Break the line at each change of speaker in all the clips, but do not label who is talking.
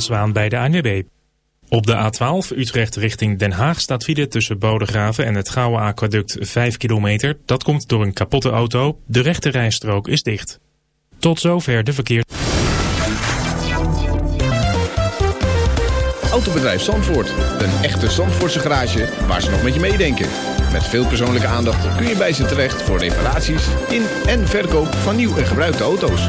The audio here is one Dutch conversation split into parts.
Zwaan bij de ANWB. Op de A12 Utrecht richting Den Haag staat file tussen Bodegraven en het Gouwe Aquaduct 5 kilometer. Dat komt door een kapotte auto. De rechte rijstrook is dicht. Tot zover de verkeer.
Autobedrijf Zandvoort. Een echte Zandvoortse garage waar ze nog met je meedenken. Met veel persoonlijke aandacht kun je bij ze terecht voor reparaties in en verkoop van nieuw en gebruikte auto's.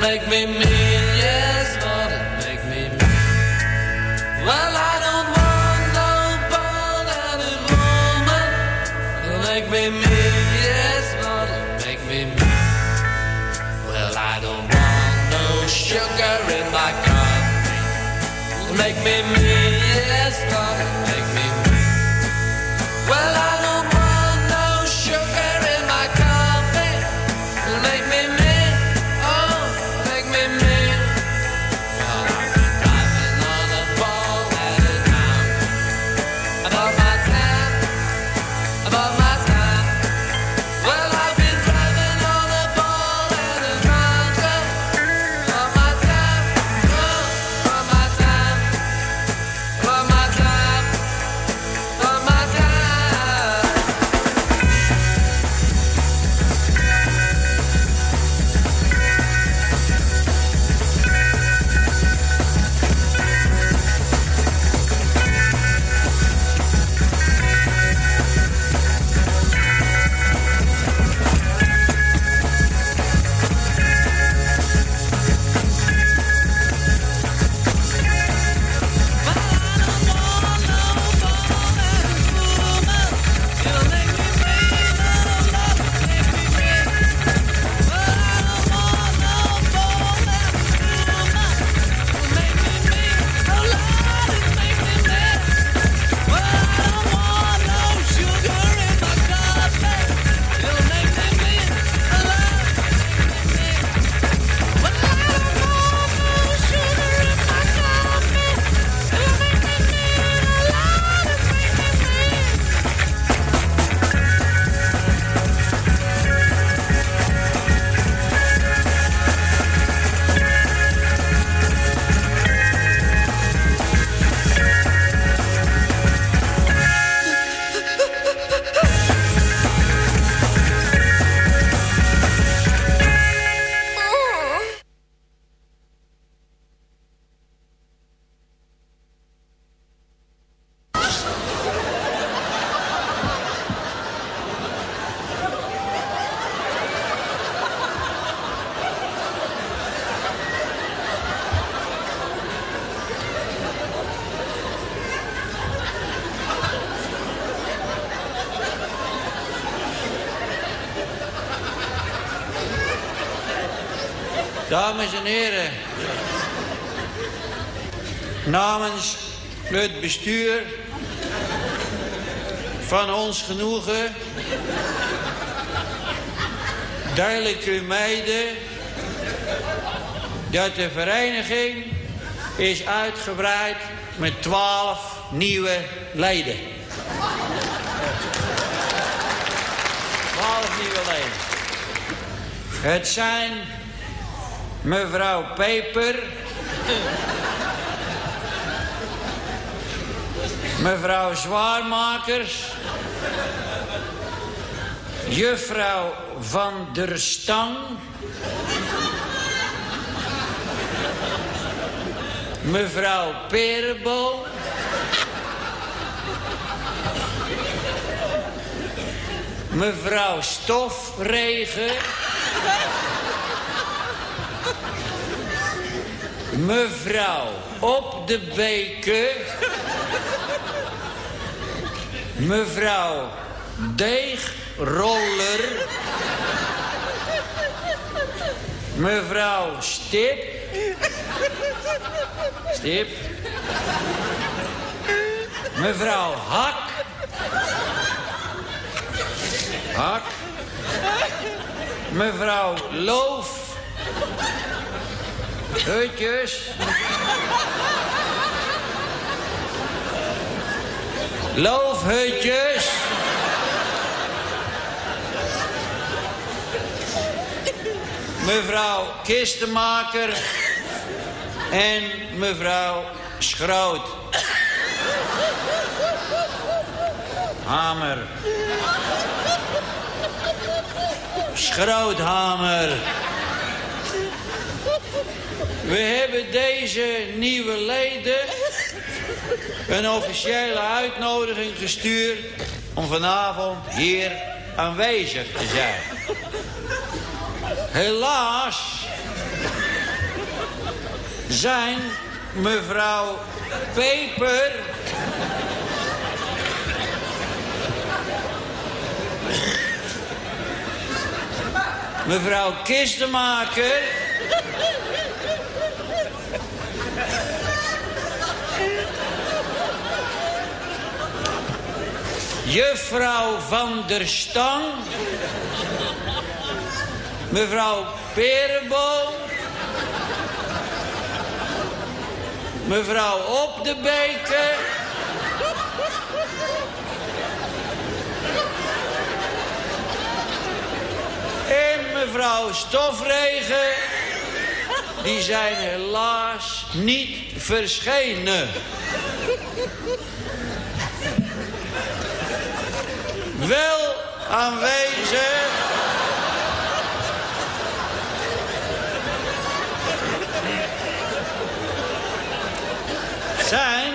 Make me mean, yes, Lord, make me mean. Well, I don't want no bald-headed woman. It'll make me mean, yes, Lord, make me mean. Well, I don't want no sugar in my coffee. It'll make me mean, yes,
en heren, namens het bestuur
van ons genoegen. Duidelijk u mede dat de vereniging is uitgebreid met twaalf nieuwe leden. Twaalf nieuwe leden. Het zijn mevrouw Peper, mevrouw Zwaarmakers, juffrouw Van der Stang, mevrouw Perenboom, mevrouw Stofregen, mevrouw Op de Beken, mevrouw Deegroller, mevrouw Stip, Stip, mevrouw Hak, Hak, mevrouw Loof, Hutjes. Loofhutjes. Mevrouw Kistenmaker. En mevrouw Schroot. Hamer. Schroothamer. We hebben deze nieuwe leden een officiële uitnodiging gestuurd om vanavond hier aanwezig te zijn. Helaas zijn mevrouw Peper mevrouw Kistenmaker Juffrouw van der Stang. Mevrouw Perenboom. Mevrouw Op de Beken. En mevrouw Stofregen. Die zijn helaas niet verschenen. Wel aanwezig. Zijn.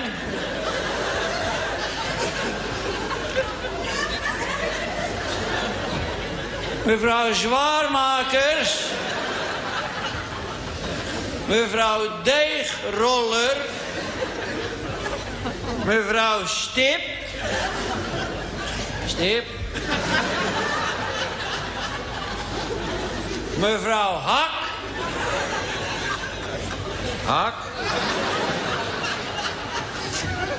Mevrouw Zwaarmakers. Mevrouw Deegroller. Mevrouw Stip. Mevrouw Hak. Hak.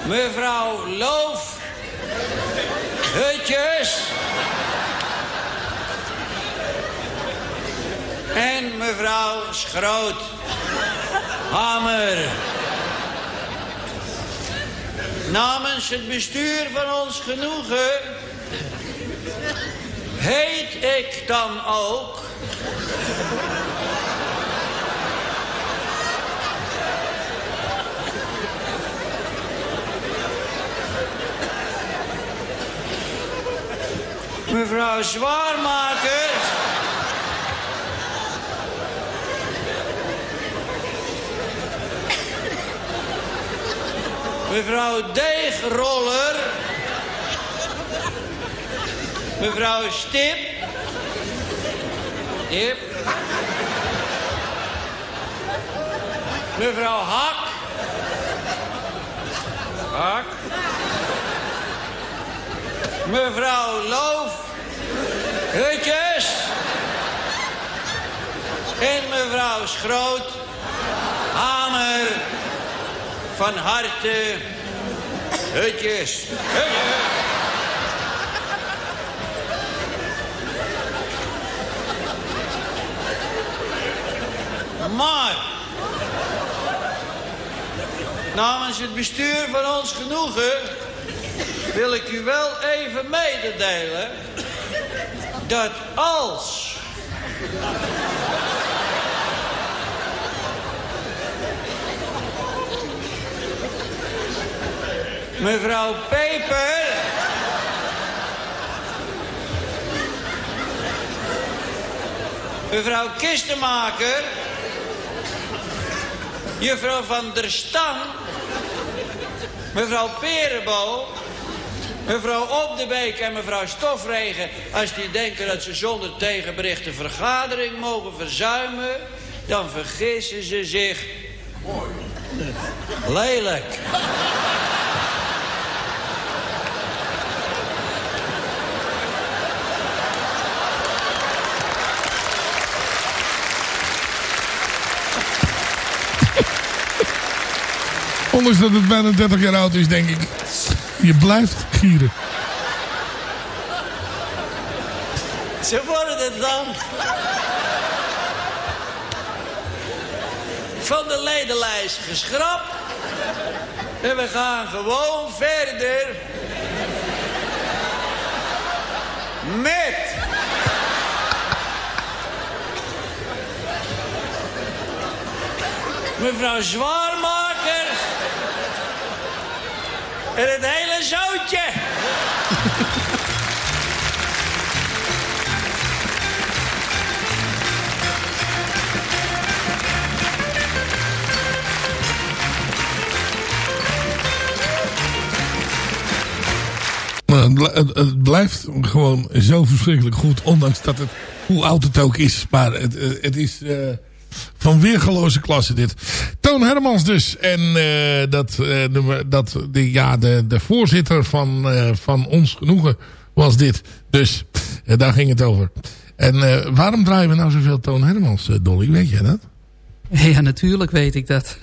Mevrouw Loof. Hutjes. En mevrouw Schroot. Hamer. Namens het bestuur van ons genoegen heet ik dan ook... Mevrouw Zwaarmakers... Mevrouw Deegroller... Mevrouw Stip. Stip. Mevrouw Hak. Hak. Mevrouw Loof. Hutjes. En mevrouw Schroot. Hamer. Van harte. Hutjes. Hutjes. Maar... Namens het bestuur van ons genoegen... wil ik u wel even mededelen... dat als... Mevrouw Peper... Mevrouw Kistenmaker... Juffrouw van der Stam... Mevrouw Perenbal... Mevrouw Op de Beek en mevrouw Stofregen... als die denken dat ze zonder tegenbericht de vergadering mogen verzuimen... dan vergissen ze zich. Lelijk.
Ondanks dat het bijna 30 jaar oud is, denk ik. Je blijft gieren.
Ze worden het dan. Van de ledenlijst geschrapt. En we gaan gewoon verder. Met. Mevrouw Zwaarmaker. En het hele zootje.
Het blijft gewoon zo verschrikkelijk goed. Ondanks dat het, hoe oud het ook is. Maar het, eh, het is eh, van weergeloze klasse dit. Toon Hermans dus. En eh, dat, eh, dat de, ja, de, de voorzitter van, eh, van Ons Genoegen was dit. Dus daar ging het over. En waarom draaien we nou zoveel Toon Hermans, Dolly? Weet jij dat?
Ja, natuurlijk weet ik dat.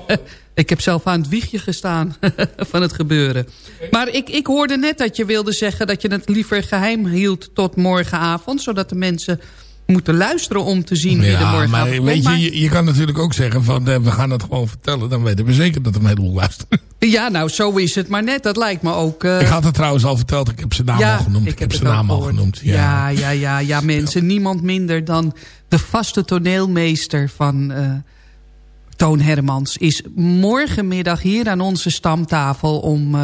ik heb zelf aan het wiegje gestaan van het gebeuren. Maar ik, ik hoorde net dat je wilde zeggen dat je het liever geheim hield tot morgenavond. Zodat de mensen moeten luisteren om te zien wie er
Ja,
morgenavond
maar
komt.
weet je,
Maar-
je, je kan natuurlijk ook zeggen van eh, we gaan het gewoon vertellen. Dan weten we zeker dat er een heleboel luisteren.
Ja, nou zo is het maar net. Dat lijkt me ook... eh,
Ik had het trouwens al verteld. Ik heb zijn naam al genoemd. Ik, heb zijn naam al genoemd.
Ja,
Ja.
ja, ja, ja, mensen. Niemand minder dan de vaste toneelmeester van eh, Toon Hermans... is morgenmiddag hier aan onze stamtafel... om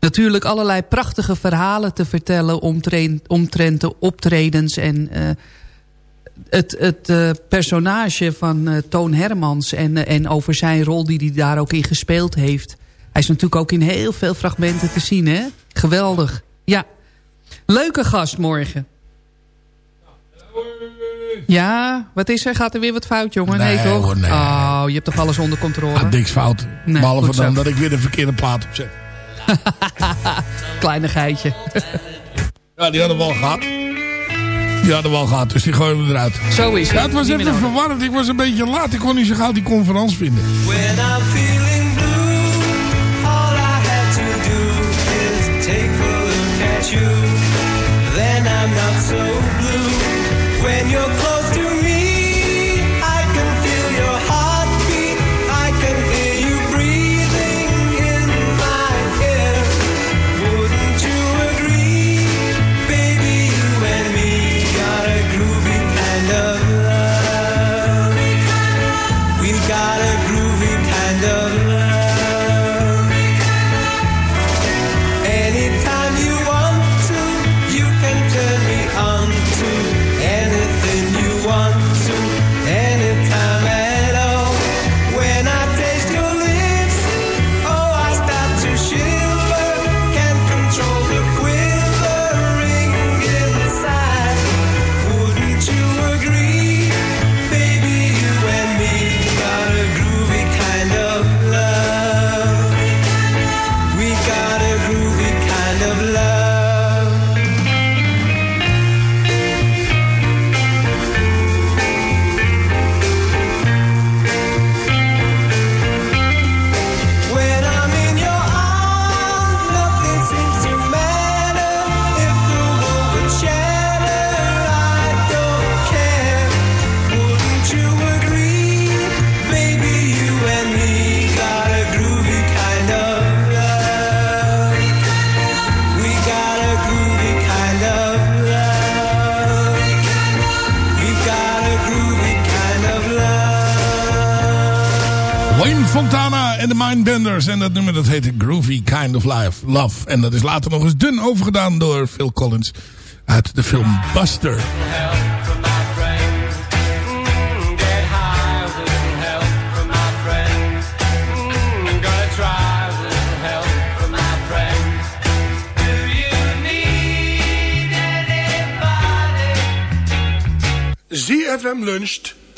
natuurlijk allerlei prachtige verhalen te vertellen... omtrent, omtrent de optredens en... het, het eh, personage van eh, Toon Hermans en, eh, en over zijn rol die hij daar ook in gespeeld heeft. Hij is natuurlijk ook in heel veel fragmenten te zien, hè? Geweldig. Ja. Leuke gast morgen. Ja, wat is er? Gaat er weer wat fout, jongen? Nee,
Nee,
toch?
hoor, nee.
Oh, je hebt toch alles onder controle?
Gaat niks fout.
Nee,
Behalve
zo.
dan dat ik weer de verkeerde plaat opzet.
Kleinigheidje.
Ja, die hadden we al gehad. Die hadden we al gehad, dus die gooien we eruit.
Zo is het.
Ja, het was even verwarrend. Ik was een beetje laat. Ik kon niet zo gauw die conferentie vinden.
When I'm feeling blue,
En dat nummer dat heet Groovy Kind of Life, Love. En dat is later nog eens dun overgedaan door Phil Collins uit de film Buster. ZFM Luncht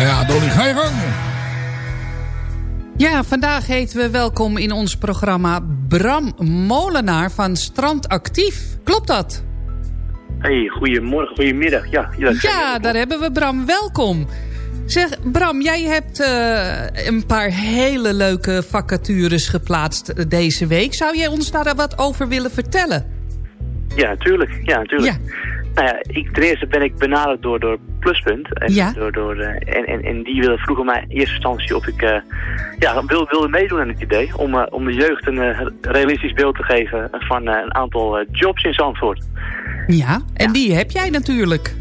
ja, Dolly, ga je gang.
Ja, vandaag heten we welkom in ons programma Bram Molenaar van Strand Actief. Klopt dat?
Hey, goedemorgen, goedemiddag. Ja, ja,
Ja, daar hebben we Bram. Welkom. Zeg, Bram, jij hebt eh, een paar hele leuke vacatures geplaatst eh, deze week. Zou jij ons daar wat over willen vertellen?
Ja, natuurlijk. Ja, natuurlijk. Nou ja, ik, ten eerste ben ik benaderd door, door Pluspunt. En,
Ja.
door, door, eh, en, en, en die willen vroegen mij in eerste instantie of ik eh, ja, wil, wilde meedoen aan het idee. Om, eh, om de jeugd een eh, realistisch beeld te geven van eh, een aantal eh, jobs in Zandvoort.
Ja, en die heb jij natuurlijk.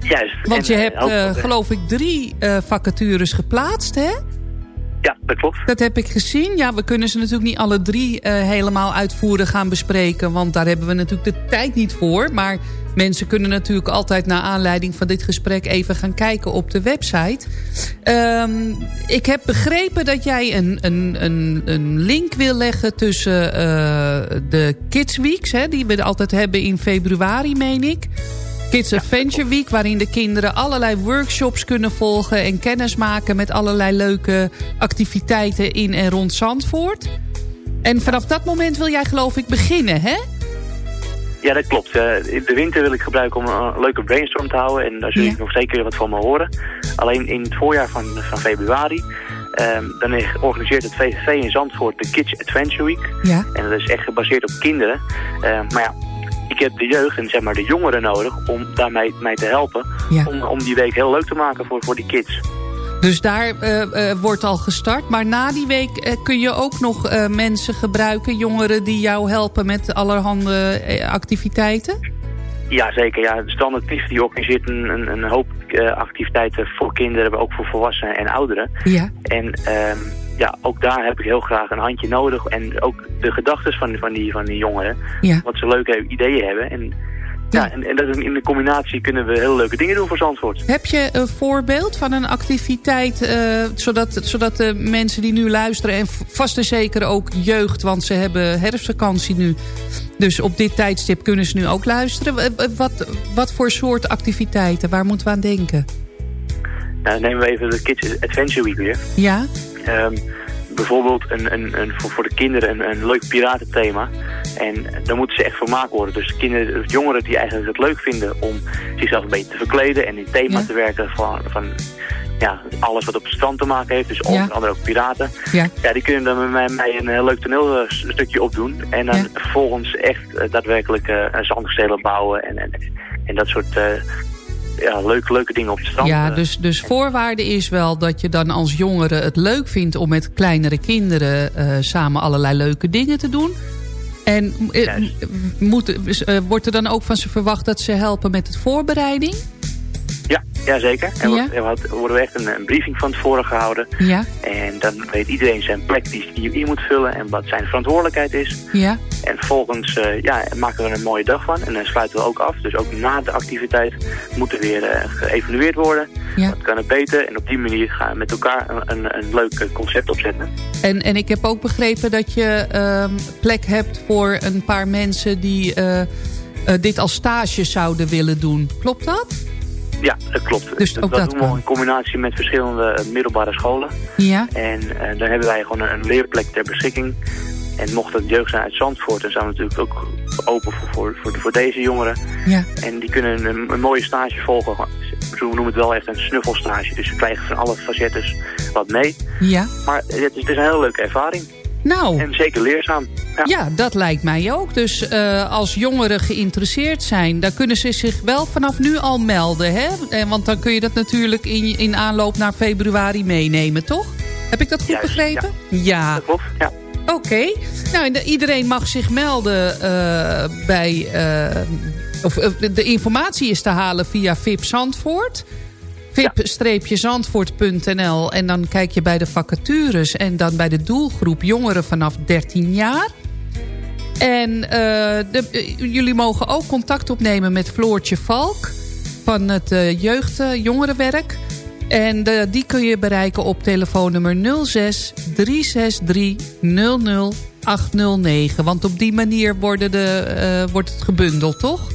Juist.
Want
En,
je
eh,
hebt, eh, geloof ik, drie eh, vacatures geplaatst, hè?
Ja, dat klopt.
Dat heb ik gezien. Ja, we kunnen ze natuurlijk niet alle drie eh, helemaal uitvoerig gaan bespreken. Want daar hebben we natuurlijk de tijd niet voor. Maar mensen kunnen natuurlijk altijd naar aanleiding van dit gesprek... even gaan kijken op de website. Ehm, ik heb begrepen dat jij een, een, een, een link wil leggen tussen eh, de Kids Weeks... Hè, die we altijd hebben in februari, meen ik... Kids Adventure Week, waarin de kinderen allerlei workshops kunnen volgen... en kennis maken met allerlei leuke activiteiten in en rond Zandvoort. En vanaf dat moment wil jij geloof ik beginnen, hè?
Ja, dat klopt. Eh, de winter wil ik gebruiken om een leuke brainstorm te houden. En daar zul je nog zeker wat van me horen. Alleen in het voorjaar van, van februari... ehm, dan organiseert het VVV in Zandvoort de Kids Adventure Week.
Ja.
En dat is echt gebaseerd op kinderen. Ehm, maar ja, ik heb de jeugd en zeg maar de jongeren nodig om daarmee mij te helpen.
Ja.
Om, om die week heel leuk te maken voor, voor die kids.
Dus daar eh, eh, wordt al gestart. Maar na die week eh, kun je ook nog mensen gebruiken... jongeren die jou helpen met allerhande activiteiten?
Ja, zeker. Ja, Standard Tief die organiseert een, een, een hoop activiteiten voor kinderen, maar ook voor volwassenen en ouderen.
Ja.
En ehm, ja, ook daar heb ik heel graag een handje nodig. En ook de gedachten van, van, die, van die jongeren.
Ja.
Wat ze leuke ideeën hebben. En, ja. en, en dat in de combinatie kunnen we heel leuke dingen doen voor Zandvoort.
Heb je een voorbeeld van een activiteit... eh, zodat, zodat de mensen die nu luisteren... en vast en zeker ook jeugd, want ze hebben herfstvakantie nu... dus op dit tijdstip kunnen ze nu ook luisteren. Wat, wat voor soort activiteiten? Waar moeten we aan denken?
Nou, nemen we even de Kids Adventure Week weer.
Ja?
Ehm, bijvoorbeeld een, een, een, voor, voor de kinderen een, een leuk piratenthema. En daar moeten ze echt vermaakt worden. Dus kinderen, jongeren die eigenlijk het leuk vinden om zichzelf een beetje te verkleden en in thema
Ja.
te werken van, van ja, alles wat op het strand te maken heeft. Dus onder
Ja.
andere ook piraten.
Ja.
Ja, die kunnen dan met mij, mij een heel leuk toneelstukje opdoen. En dan
Ja.
vervolgens echt eh, daadwerkelijk eh, een zandkastelen bouwen en, en, en dat soort eh, ja, leuke, leuke dingen op het strand.
Ja,
eh.
dus, dus voorwaarde is wel dat je dan als jongere het leuk vindt... om met kleinere kinderen eh, samen allerlei leuke dingen te doen. En eh, moet, eh, wordt er dan ook van ze verwacht dat ze helpen met het voorbereiding?
Ja, ja zeker. En
Ja?
wordt- er worden we echt een, een briefing van tevoren gehouden.
Ja,
En dan weet iedereen zijn plek die hij in moet vullen en wat zijn verantwoordelijkheid is.
ja,
En vervolgens eh, ja, maken we er een mooie dag van en dan sluiten we ook af. Dus ook na de activiteit moet er weer eh, geëvalueerd worden.
ja.
Wat kan het beter? En op die manier gaan we met elkaar een, een, een leuk eh, concept opzetten.
En, en ik heb ook begrepen dat je ehm, plek hebt voor een paar mensen... die dit als stage zouden willen doen. Klopt dat?
Ja, dat klopt.
Dus
dat
ook
dat
dat
doen we in combinatie met verschillende eh, middelbare scholen.
Ja,
En eh, dan hebben wij gewoon een, een leerplek ter beschikking. En mocht het jeugd zijn uit Zandvoort, dan zijn we natuurlijk ook open voor, voor, deze jongeren.
ja.
En die kunnen een, een mooie stage volgen, we noemen het wel echt een snuffelstage. Dus we krijgen van alle facettes wat mee.
Ja.
Maar het is, het is een hele leuke ervaring.
Nou.
En zeker leerzaam. Ja,
Ja, dat lijkt mij ook. Dus eh, als jongeren geïnteresseerd zijn... dan kunnen ze zich wel vanaf nu al melden. Hè? Eh, Want dan kun je dat natuurlijk in, in aanloop naar februari meenemen, toch? Heb ik dat goed
Juist,
begrepen? Ja.
dat klopt. Ja.
Oké. Nou, en de- iedereen mag zich melden eh, bij... eh, of de informatie is te halen via VIP Zandvoort. VIP-zandvoort.nl En dan kijk je bij de vacatures. En dan bij de doelgroep jongeren vanaf 13 jaar. En eh, de, eh, jullie mogen ook contact opnemen met Floortje Valk... van het eh, jeugd-jongerenwerk. En eh, die kun je bereiken op telefoonnummer 06 363 00 809. Want op die manier worden de, wordt het gebundeld, toch?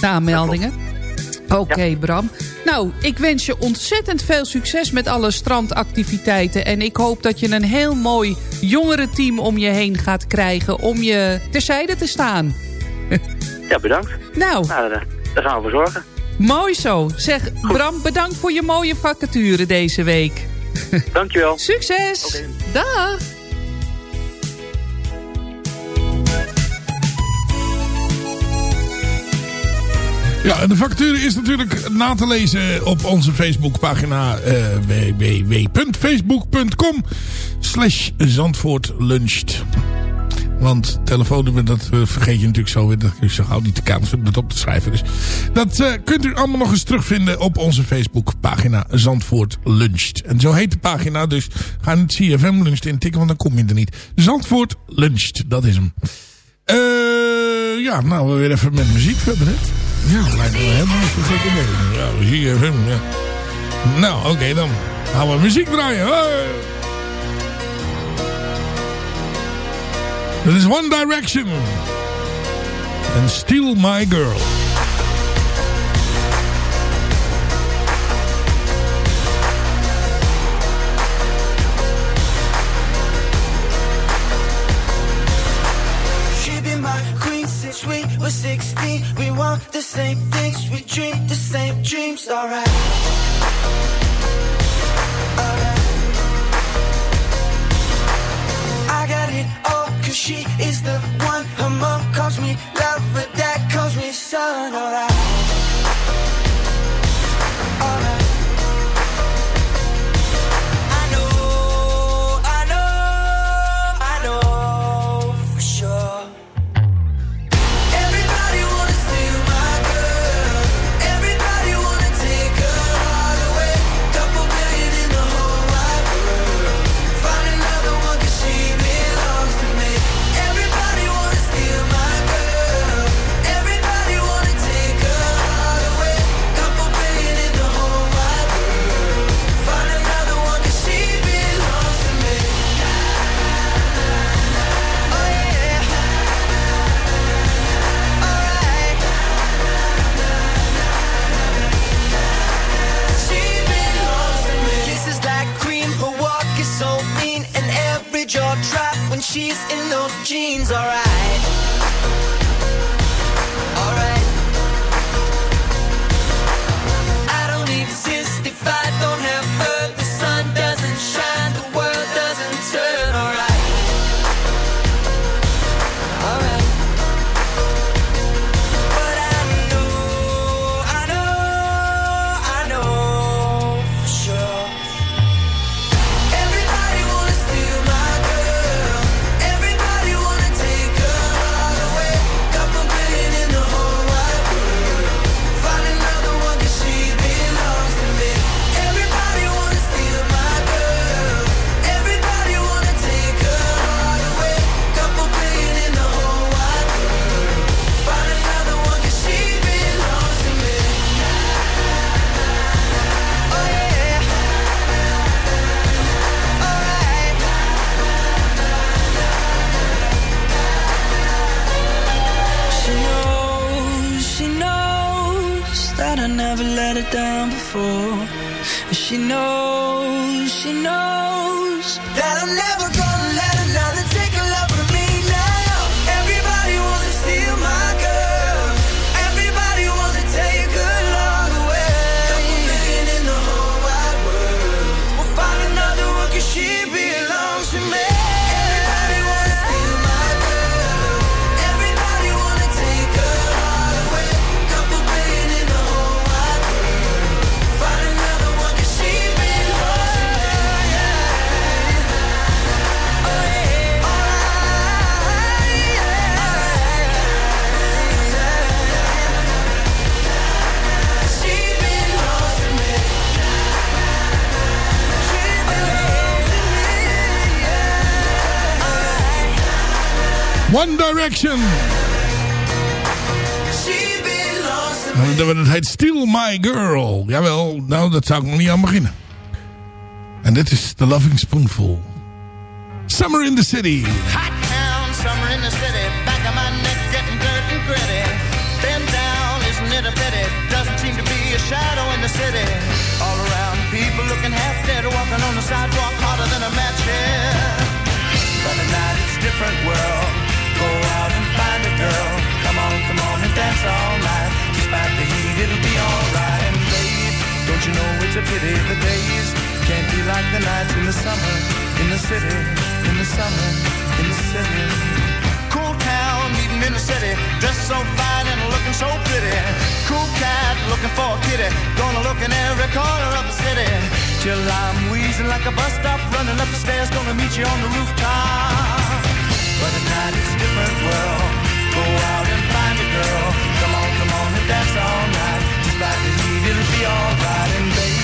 De aanmeldingen. Oké, Bram. Nou, ik wens je ontzettend veel succes met alle strandactiviteiten. En ik hoop dat je een heel mooi jongerenteam om je heen gaat krijgen... om je terzijde te staan.
ja, bedankt.
Nou.
Nou, daar, daar gaan we voor zorgen.
Mooi zo. Zeg, Bram, bedankt voor je mooie vacature deze week.
Dankjewel.
Succes. Dag.
Ja, en de vacature is natuurlijk na te lezen op onze Facebookpagina uh, www.facebook.com slash zandvoortluncht. Want telefoonnummer, dat uh, vergeet je natuurlijk zo weer. Dat is zo gauw niet de kans om dat op te schrijven. Dus dat uh, kunt u allemaal nog eens terugvinden op onze Facebookpagina Zandvoort Luncht. En zo heet de pagina, dus ga niet CFM Luncht intikken, want dan kom je er niet. Zandvoort Luncht, dat is hem. Uh, ja, nou, we weer even met muziek verder, hè. Ja, lijkt me helemaal niet idee. Ja, ja. Nou, oké, okay, dan gaan we muziek draaien. Hey! Dit is One Direction. En Steal My Girl.
She be my queen since we were 16. Want the same things, we dream the same dreams, alright. Alright. I got it all, cause she is the one. Her mom calls me love, but dad calls me son. Alright. Alright.
Dat- Het heet Still My Girl. Jawel, nou dat zou ik nog niet aan beginnen. En dit is The Loving Spoonful. Summer in the City.
Hot town, summer in the city. Back of my neck getting dirt and gritty. Bend down, isn't it a pity? Doesn't seem to be a shadow in the city. All around, people looking half dead, walking on the sidewalk harder than a match here. It's a pity the days can't be like the nights in the summer in the city, in the summer in the city. Cool town, meeting in the city, dressed so fine and looking so pretty. Cool cat, looking for a kitty, gonna look in every corner of the city. Till I'm wheezing like a bus stop, running up the stairs, gonna meet you on the rooftop. But at night it's a different world. Go out and find a girl. Come on, come on and dance all night. Despite the heat, it'll be alright. And babe,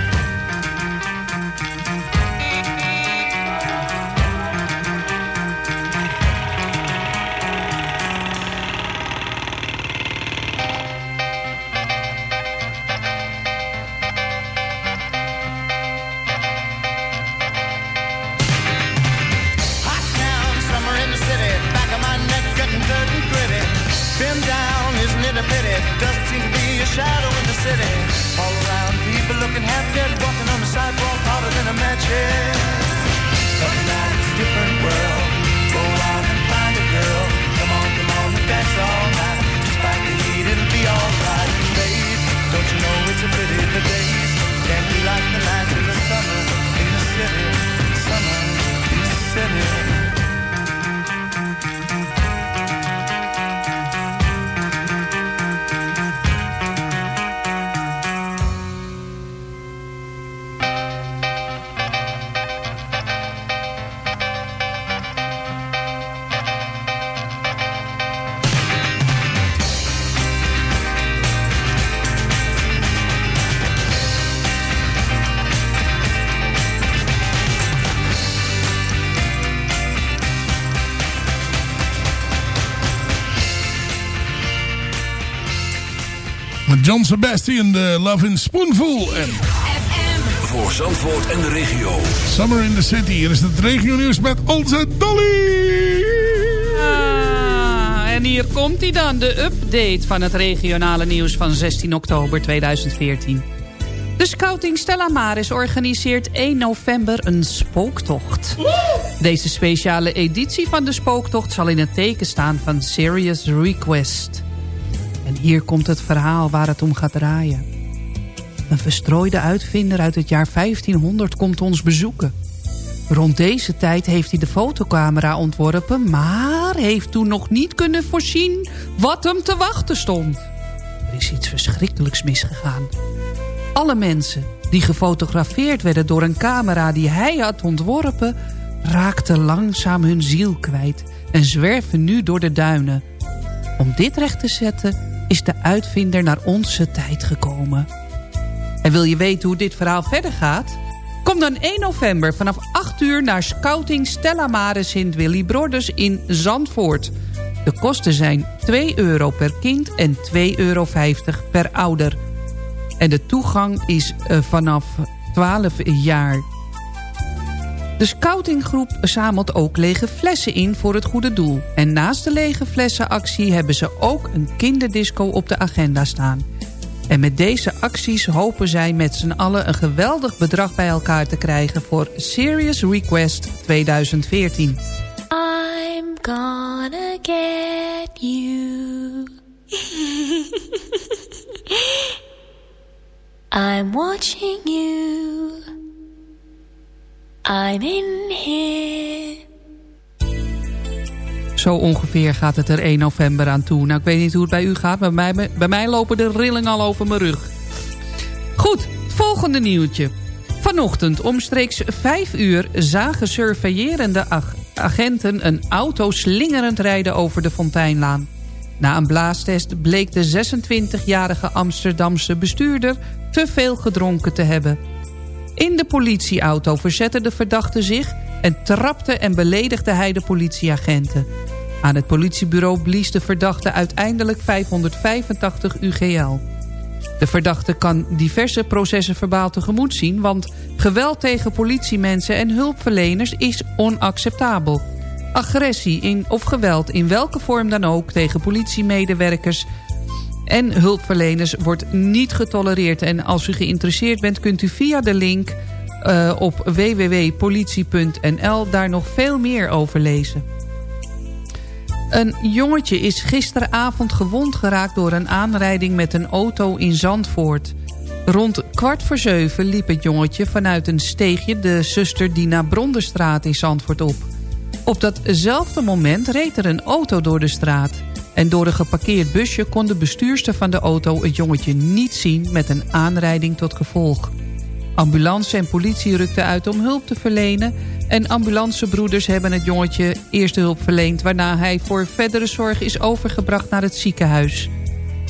John Sebastian, de Love in Spoonful. En
Voor Zandvoort en de regio.
Summer in the City. Hier is het regio nieuws met onze Dolly.
Ah, en hier komt hij dan, de update van het regionale nieuws van 16 oktober 2014. De scouting Stella Maris organiseert 1 november een spooktocht. Deze speciale editie van de spooktocht zal in het teken staan van Serious Request. Hier komt het verhaal waar het om gaat draaien. Een verstrooide uitvinder uit het jaar 1500 komt ons bezoeken. Rond deze tijd heeft hij de fotocamera ontworpen... maar heeft toen nog niet kunnen voorzien wat hem te wachten stond. Er is iets verschrikkelijks misgegaan. Alle mensen die gefotografeerd werden door een camera die hij had ontworpen... raakten langzaam hun ziel kwijt en zwerven nu door de duinen. Om dit recht te zetten is de uitvinder naar onze tijd gekomen. En wil je weten hoe dit verhaal verder gaat? Kom dan 1 november vanaf 8 uur naar Scouting Stella Maris Sint Willy Broders in Zandvoort. De kosten zijn 2 euro per kind en 2,50 euro per ouder. En de toegang is eh, vanaf 12 jaar. De scoutinggroep zamelt ook lege flessen in voor het goede doel. En naast de lege flessenactie hebben ze ook een kinderdisco op de agenda staan. En met deze acties hopen zij met z'n allen een geweldig bedrag bij elkaar te krijgen voor Serious Request 2014.
I'm gonna get you. I'm watching you. I'm in here.
Zo ongeveer gaat het er 1 november aan toe. Nou, ik weet niet hoe het bij u gaat, maar bij mij, bij mij lopen de rillingen al over mijn rug. Goed, volgende nieuwtje. Vanochtend omstreeks 5 uur zagen surveillerende ag- agenten een auto slingerend rijden over de Fonteinlaan. Na een blaastest bleek de 26-jarige Amsterdamse bestuurder te veel gedronken te hebben. In de politieauto verzette de verdachte zich en trapte en beledigde hij de politieagenten. Aan het politiebureau blies de verdachte uiteindelijk 585 UGL. De verdachte kan diverse processen verbaal tegemoet zien... want geweld tegen politiemensen en hulpverleners is onacceptabel. Agressie in, of geweld in welke vorm dan ook tegen politiemedewerkers en hulpverleners wordt niet getolereerd. En als u geïnteresseerd bent kunt u via de link uh, op www.politie.nl daar nog veel meer over lezen. Een jongetje is gisteravond gewond geraakt door een aanrijding met een auto in Zandvoort. Rond kwart voor zeven liep het jongetje vanuit een steegje de zuster Dina Bronderstraat in Zandvoort op. Op datzelfde moment reed er een auto door de straat. En door een geparkeerd busje kon de bestuurster van de auto het jongetje niet zien met een aanrijding tot gevolg. Ambulance en politie rukten uit om hulp te verlenen... en ambulancebroeders hebben het jongetje eerste hulp verleend... waarna hij voor verdere zorg is overgebracht naar het ziekenhuis.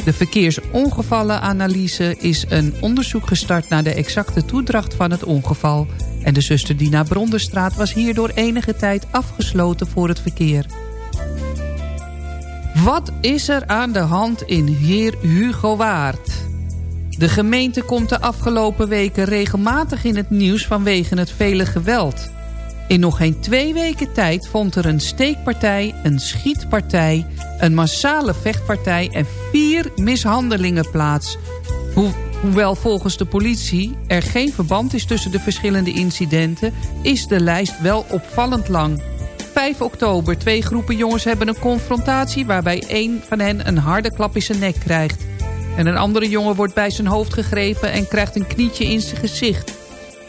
De verkeersongevallenanalyse is een onderzoek gestart... naar de exacte toedracht van het ongeval... en de zuster Dina Bronderstraat was hierdoor enige tijd afgesloten voor het verkeer. Wat is er aan de hand in Heer Hugo Waard? De gemeente komt de afgelopen weken regelmatig in het nieuws vanwege het vele geweld. In nog geen twee weken tijd vond er een steekpartij, een schietpartij... een massale vechtpartij en vier mishandelingen plaats. Ho hoewel volgens de politie er geen verband is tussen de verschillende incidenten... is de lijst wel opvallend lang. 5 oktober, twee groepen jongens hebben een confrontatie... waarbij één van hen een harde klap in zijn nek krijgt. En een andere jongen wordt bij zijn hoofd gegrepen en krijgt een knietje in zijn gezicht.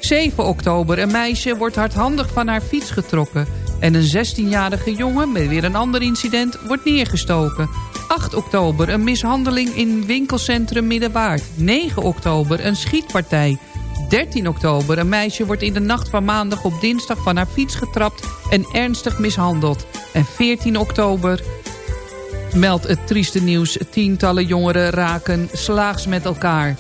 7 oktober, een meisje wordt hardhandig van haar fiets getrokken. En een 16-jarige jongen, met weer een ander incident, wordt neergestoken. 8 oktober, een mishandeling in winkelcentrum Middenwaard. 9 oktober, een schietpartij. 13 oktober, een meisje wordt in de nacht van maandag op dinsdag van haar fiets getrapt en ernstig mishandeld. En 14 oktober, meldt het trieste nieuws. Tientallen jongeren raken slaags met elkaar.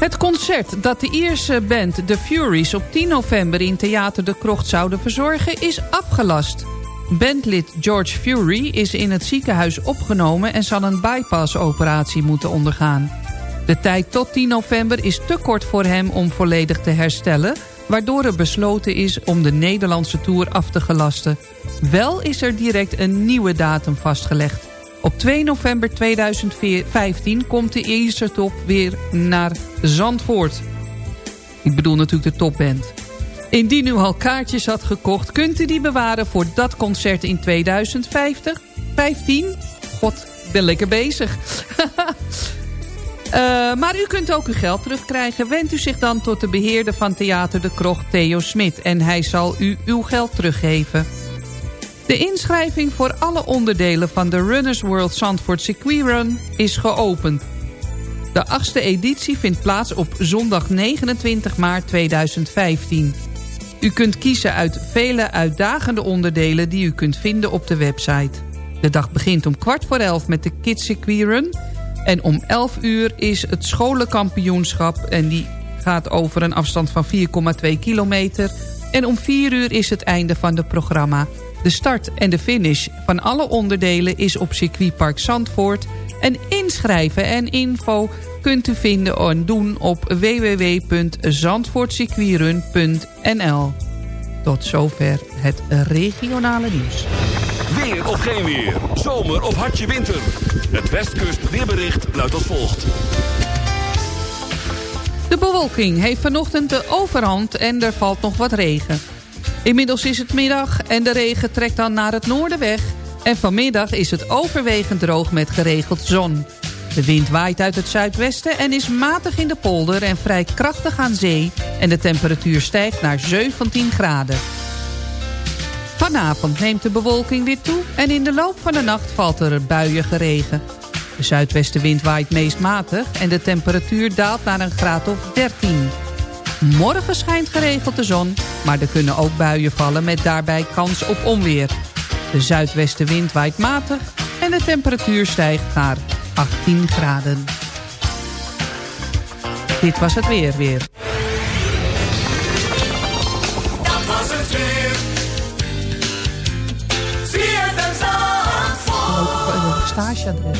Het concert dat de Ierse band The Furies op 10 november in Theater de Krocht zouden verzorgen is afgelast. Bandlid George Fury is in het ziekenhuis opgenomen en zal een bypassoperatie moeten ondergaan. De tijd tot 10 november is te kort voor hem om volledig te herstellen waardoor er besloten is om de Nederlandse Tour af te gelasten. Wel is er direct een nieuwe datum vastgelegd. Op 2 november 2015 komt de Ierse top weer naar Zandvoort. Ik bedoel natuurlijk de topband. Indien u al kaartjes had gekocht, kunt u die bewaren voor dat concert in 2050? 15? God, ben lekker bezig. Uh, maar u kunt ook uw geld terugkrijgen. Wendt u zich dan tot de beheerder van Theater de Krocht, Theo Smit. En hij zal u uw geld teruggeven. De inschrijving voor alle onderdelen van de Runners World Zandvoort Circuit Run is geopend. De achtste editie vindt plaats op zondag 29 maart 2015. U kunt kiezen uit vele uitdagende onderdelen die u kunt vinden op de website. De dag begint om kwart voor elf met de Kids Circuit Run... En om 11 uur is het scholenkampioenschap. En die gaat over een afstand van 4,2 kilometer. En om 4 uur is het einde van het programma. De start en de finish van alle onderdelen is op circuitpark Zandvoort. En inschrijven en info kunt u vinden en doen op www.zandvoortcircuitrun.nl. Tot zover het regionale nieuws.
Weer of geen weer. Zomer of hartje winter. Het Westkust weerbericht luidt als volgt.
De bewolking heeft vanochtend de overhand en er valt nog wat regen. Inmiddels is het middag en de regen trekt dan naar het noorden weg. En vanmiddag is het overwegend droog met geregeld zon. De wind waait uit het zuidwesten en is matig in de polder en vrij krachtig aan zee. En de temperatuur stijgt naar 17 graden. Vanavond neemt de bewolking weer toe en in de loop van de nacht valt er buien geregen. De zuidwestenwind waait meest matig en de temperatuur daalt naar een graad of 13. Morgen schijnt geregeld de zon, maar er kunnen ook buien vallen met daarbij kans op onweer. De zuidwestenwind waait matig en de temperatuur stijgt naar 18 graden. Dit was het weer weer. Stageadres.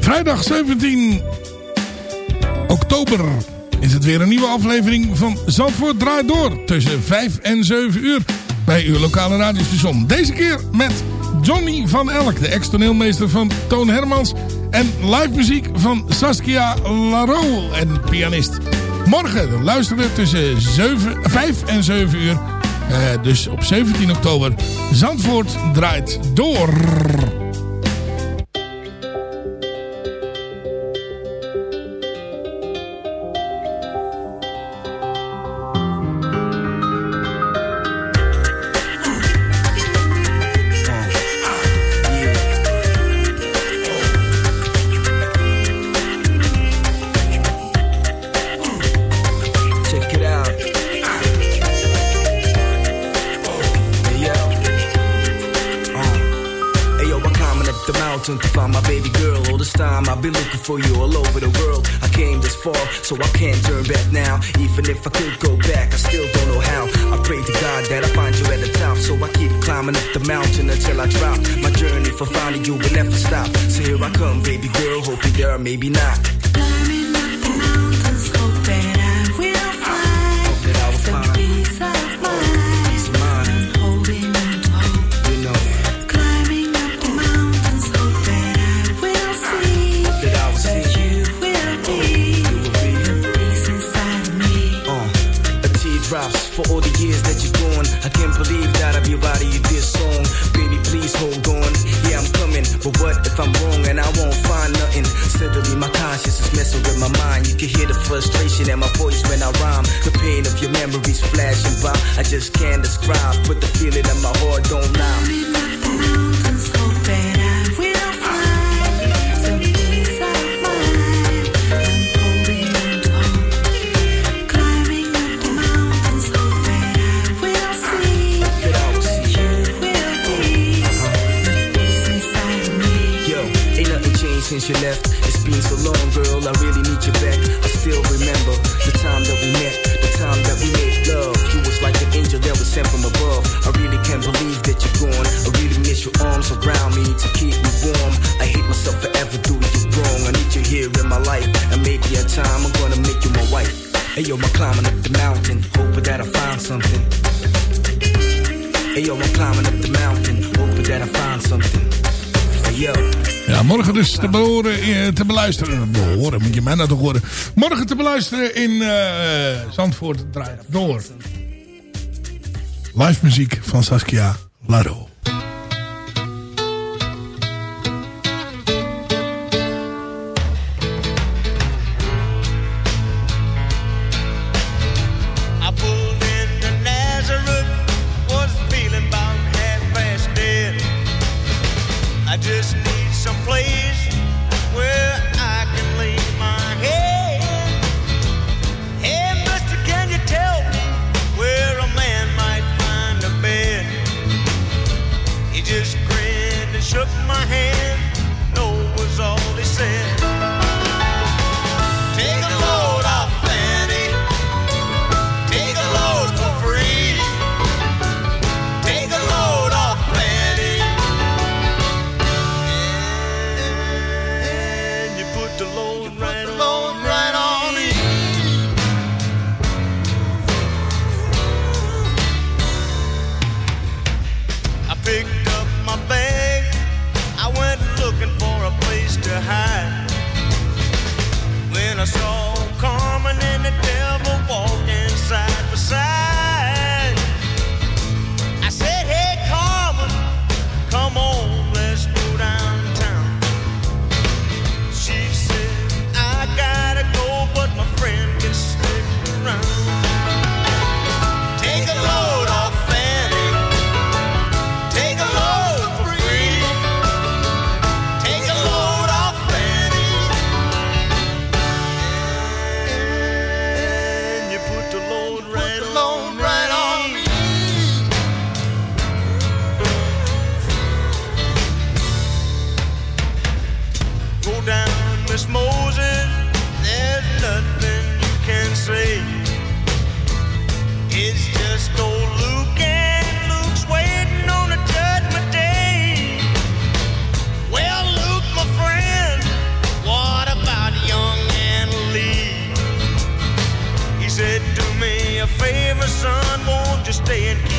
Vrijdag 17 oktober is het weer een nieuwe aflevering van Zandvoort draait door. Tussen 5 en 7 uur bij uw lokale radiostation. Deze keer met Johnny van Elk, de ex-toneelmeester van Toon Hermans. En live muziek van Saskia Larol en pianist. Morgen luisteren tussen 7, 5 en 7 uur. Eh, dus op 17 oktober. Zandvoort draait door.
Looking for you all over the world. I came this far, so I can't turn back now. Even if I could go back, I still don't know how. I pray to God that I find you at the top, so I keep climbing up the mountain until I drop. My journey for finding you will never stop. So here I come, baby girl, hope you're there, maybe not. Can hear the frustration in my voice when I rhyme. The pain of your memories flashing by. I just can't describe, but the feeling in my heart don't lie. Yo, ain't nothing changed since you left. Been so long, girl. I really need you back. I still remember the time that we met, the time that we made love. You was like an angel that was sent from above. I really can't believe that you're gone. I really miss your arms around me to keep me warm. I hate myself for ever doing you wrong. I need you here in my life, and maybe in time I'm gonna make you my wife. Hey yo, I'm climbing up the mountain, hoping that I find something. Hey yo, I'm climbing up the mountain, hoping that I find something.
Ja, morgen dus te, behoren, eh, te beluisteren. Behoren, moet je mij nou toch horen. Morgen te beluisteren in eh, Zandvoort draait door. Live muziek van Saskia Laro.
Just
staying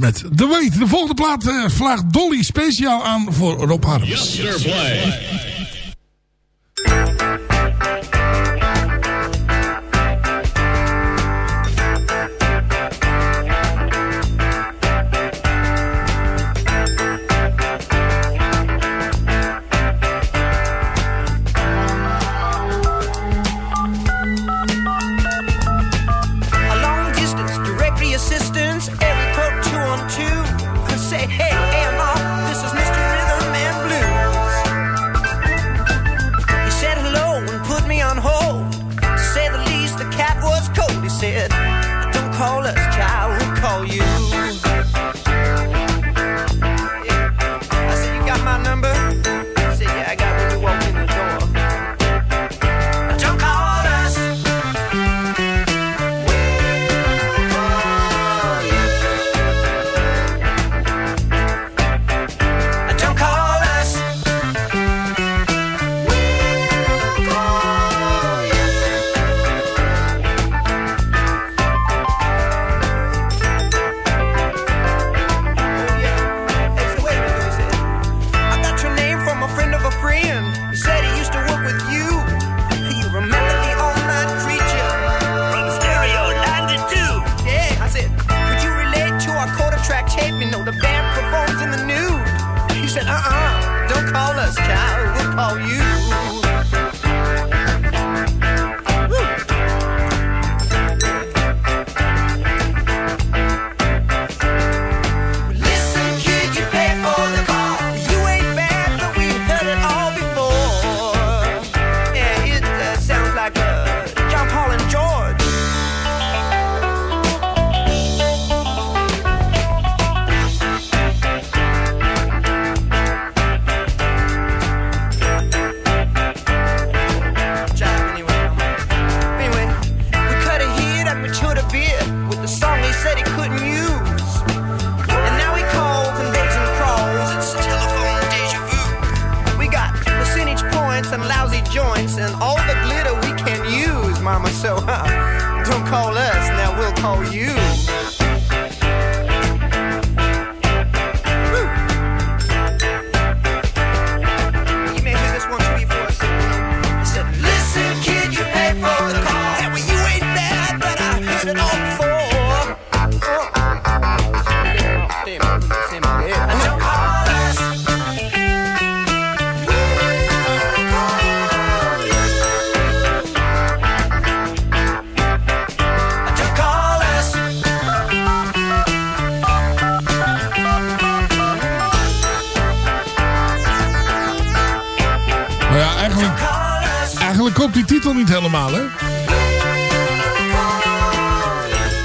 Met de Wait. De volgende plaat eh, vraagt Dolly speciaal aan voor Rob Harms.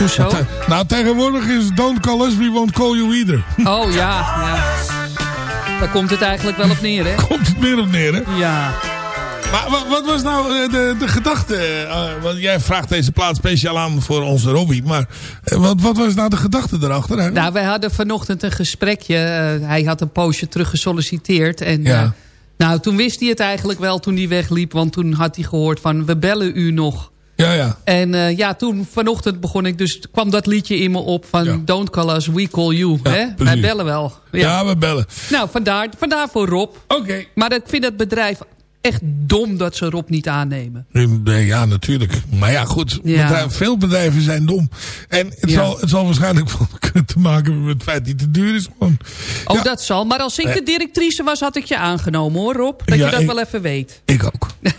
Hoezo?
Nou, nou, tegenwoordig is Don't Call Us, We Won't Call You Either.
Oh ja, ja. Daar komt het eigenlijk wel op neer, hè?
Komt het meer op neer, hè?
Ja.
Maar wat, wat was nou eh, de, de gedachte? eh, want jij vraagt deze plaats speciaal aan voor onze Robbie. Maar eh, wat, wat was nou de gedachte erachter? hè?
Nou, wij hadden vanochtend een gesprekje. Hij had een poosje terug gesolliciteerd. En,
Ja.
nou, toen wist hij het eigenlijk wel toen hij wegliep. Want toen had hij gehoord van, we bellen u nog.
Ja, ja.
En eh, ja, toen vanochtend begon ik dus, kwam dat liedje in me op van Don't Call Us, We Call You. hè? Wij bellen wel.
Ja, we bellen.
Nou, vandaar, vandaar voor Rob.
Oké.
Maar ik vind het bedrijf echt dom dat ze Rob niet aannemen.
Ja, natuurlijk. Maar ja, goed.
Ja.
bedrijf- veel bedrijven zijn dom. En het,
Ja.
zal, het zal waarschijnlijk te maken hebben met het feit dat het te duur is. Gewoon.
Oh, dat zal. Maar als ik
Eh.
de directrice was, had ik je aangenomen hoor, Rob. Dat je dat
ik-
wel even weet.
Ik ook.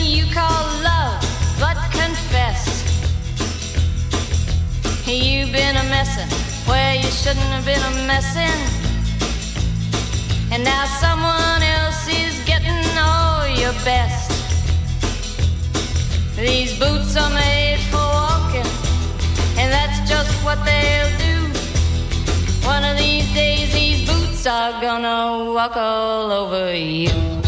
You call love, but confess. You've been a messin' where you shouldn't have been a messin'. And now someone else is all your best. These boots are made for walking, and that's just what they'll do. One of these days, these boots are gonna walk all over you.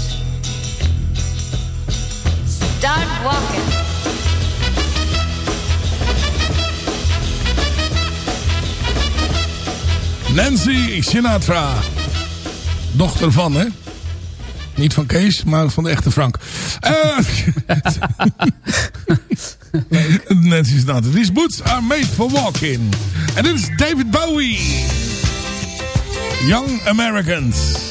Start walking.
Nancy Sinatra. Dochter van, hè? Niet van Kees, maar van de echte Frank. Eh, Nancy Sinatra. These boots are made for walking. En dit is David Bowie. Young Americans.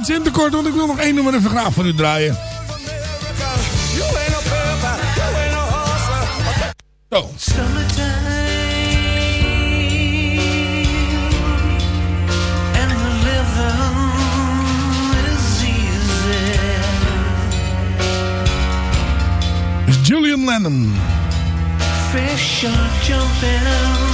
Iets in te korten, want ik wil nog één nummer even graag voor u draaien. Zo. Julian Lennon.
Fish are jumping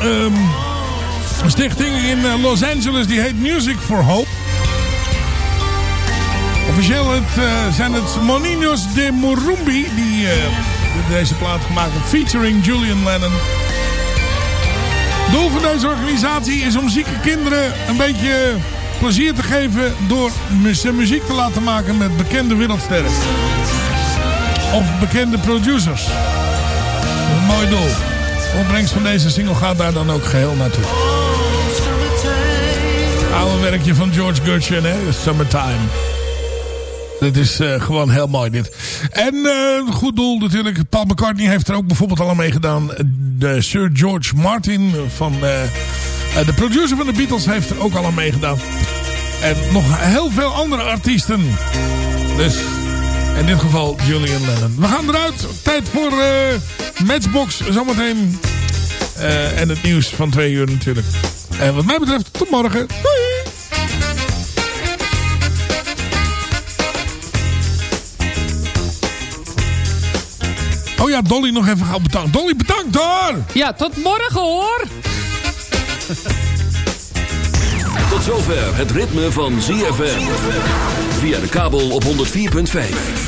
ehm, een stichting in eh, Los Angeles die heet Music for Hope. Officieel het, eh, zijn het Moninos de Morumbi die eh, deze plaat gemaakt hebben featuring Julian Lennon. Doel van deze organisatie is om zieke kinderen een beetje plezier te geven door zijn muziek te laten maken met bekende wereldsterren. Of bekende producers. Mooi doel. Opbrengst van deze single gaat daar dan ook geheel naartoe. Oude werkje van George Gershwin, hè? Summertime. Dit is eh, gewoon heel mooi dit. En eh, goed doel natuurlijk. Paul McCartney heeft er ook bijvoorbeeld al aan meegedaan. De Sir George Martin van... eh, de producer van de Beatles heeft er ook al aan meegedaan. En nog heel veel andere artiesten. Dus in dit geval Julian Lennon. We gaan eruit. Tijd voor eh, Matchbox zometeen. Eh, en het nieuws van twee uur natuurlijk. En wat mij betreft tot morgen. Doei! Oh ja, Dolly nog even gauw bedankt. Dolly, bedankt hoor!
Ja, tot morgen hoor!
Tot zover het ritme van ZFM. Via de kabel op 104.5.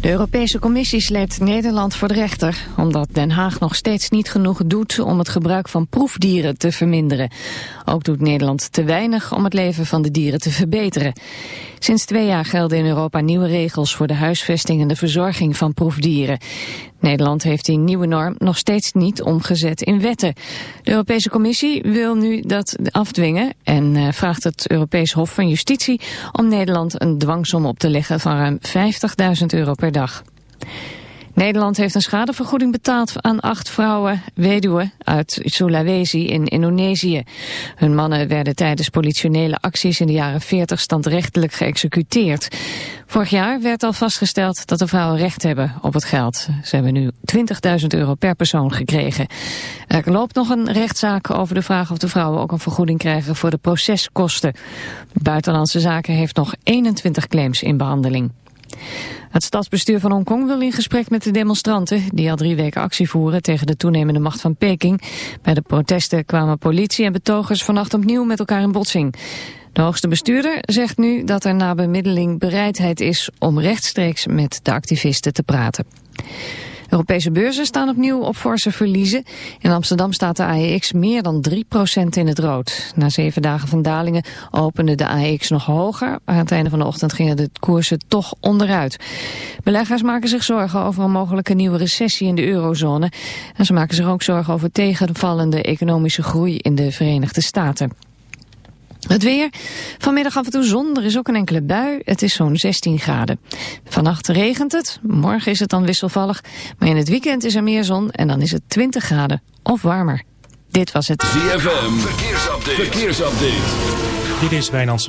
De Europese Commissie sleept Nederland voor de rechter... omdat Den Haag nog steeds niet genoeg doet om het gebruik van proefdieren te verminderen. Ook doet Nederland te weinig om het leven van de dieren te verbeteren. Sinds twee jaar gelden in Europa nieuwe regels voor de huisvesting en de verzorging van proefdieren. Nederland heeft die nieuwe norm nog steeds niet omgezet in wetten. De Europese Commissie wil nu dat afdwingen en eh, vraagt het Europees Hof van Justitie om Nederland een dwangsom op te leggen van ruim 50.000 euro per dag. Nederland heeft een schadevergoeding betaald aan acht vrouwen, weduwen uit Sulawesi in Indonesië. Hun mannen werden tijdens politionele acties in de jaren 40 standrechtelijk geëxecuteerd. Vorig jaar werd al vastgesteld dat de vrouwen recht hebben op het geld. Ze hebben nu 20.000 euro per persoon gekregen. Er loopt nog een rechtszaak over de vraag of de vrouwen ook een vergoeding krijgen voor de proceskosten. Buitenlandse Zaken heeft nog 21 claims in behandeling. Het stadsbestuur van Hongkong wil in gesprek met de demonstranten... die al drie weken actie voeren tegen de toenemende macht van Peking. Bij de protesten kwamen politie en betogers vannacht opnieuw met elkaar in botsing. De hoogste bestuurder zegt nu dat er na bemiddeling bereidheid is... om rechtstreeks met de activisten te praten. Europese beurzen staan opnieuw op forse verliezen. In Amsterdam staat de AEX meer dan 3% in het rood. Na zeven dagen van dalingen opende de AEX nog hoger. Aan het einde van de ochtend gingen de koersen toch onderuit. Beleggers maken zich zorgen over een mogelijke nieuwe recessie in de eurozone. En ze maken zich ook zorgen over tegenvallende economische groei in de Verenigde Staten. Het weer. Vanmiddag af en toe zon. Er is ook een enkele bui. Het is zo'n 16 graden. Vannacht regent het. Morgen is het dan wisselvallig. Maar in het weekend is er meer zon. En dan is het 20 graden of warmer. Dit was het
ZFM. Verkeersupdate. Verkeersupdate.
Dit is Wijnand.